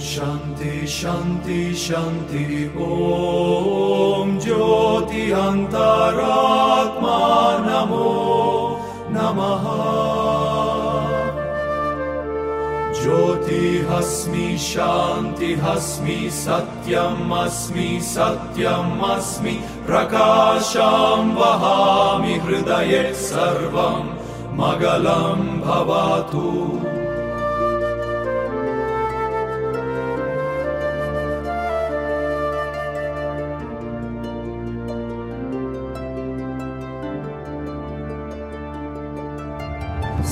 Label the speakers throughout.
Speaker 1: शान्ति शान्ति शान्ति। ॐ ज्योति अन्तरात्मा नमो नमः। ज्योतिहस्मि सत्यम् अस्मि सत्यम् अस्मि प्रकाशाम् वहामि हृदये सर्वम् मगलम् भवतु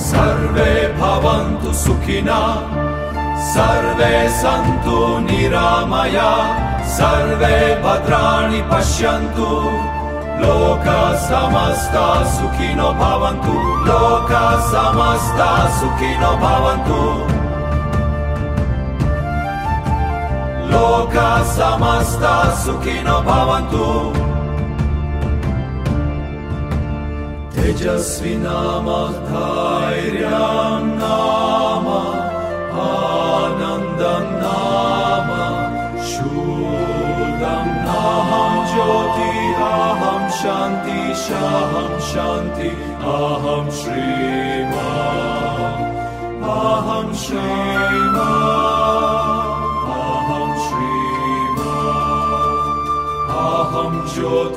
Speaker 1: सर्वे भवन्तु सुखिना सर्वे सन्तु निरामया सर्वे भद्राणि पश्यन्तु लोका समस्ता सुखिनो भवन्तु लोका समस्ता सुखिनो भवन्तु लोका समस्ता सुखिनो भवन्तु तेजस्वि नाम धैर्यं नाम आनन्दं नाम शूलं नाहं ज्योति अहं शान्ति शाहं शान्ति अहं श्रीमा अहं श्रीमा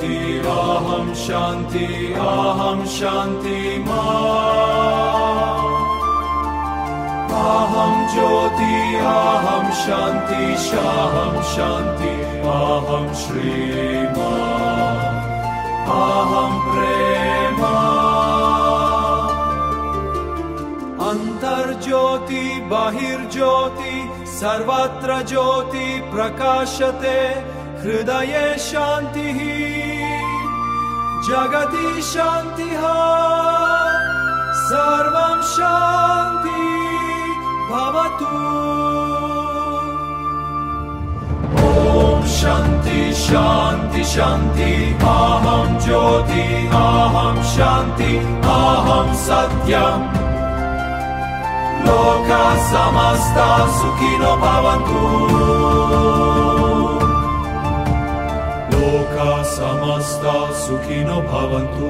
Speaker 1: अहं शान्ति अहं शान्ति मा अहं ज्योति अहं शान्ति शाहं शान्ति अहं श्रीमा अहं प्रेमा अन्तर्ज्योति बहिर्ज्योति सर्वत्र ज्योति प्रकाशते हृदये शान्तिः जगति शान्तिः सर्वं शान्ति भवतु। ॐ शान्ति शान्ति शान्ति अहं ज्योति अहं शान्ति अहं सत्यम् लोका समस्ता सुखिनो भवन्तु समस्ता सुखिनो भवन्तु